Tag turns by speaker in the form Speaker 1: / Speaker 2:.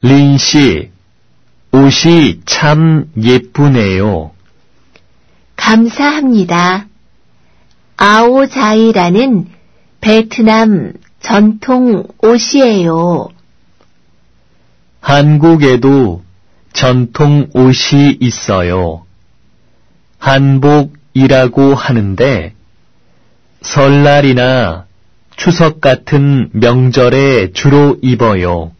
Speaker 1: 린 씨, 옷이 참 예쁘네요.
Speaker 2: 감사합니다. 아오자이라는 베트남 전통 옷이에요.
Speaker 1: 한국에도 전통 옷이 있어요. 한복이라고 하는데 설날이나 추석 같은 명절에 주로 입어요.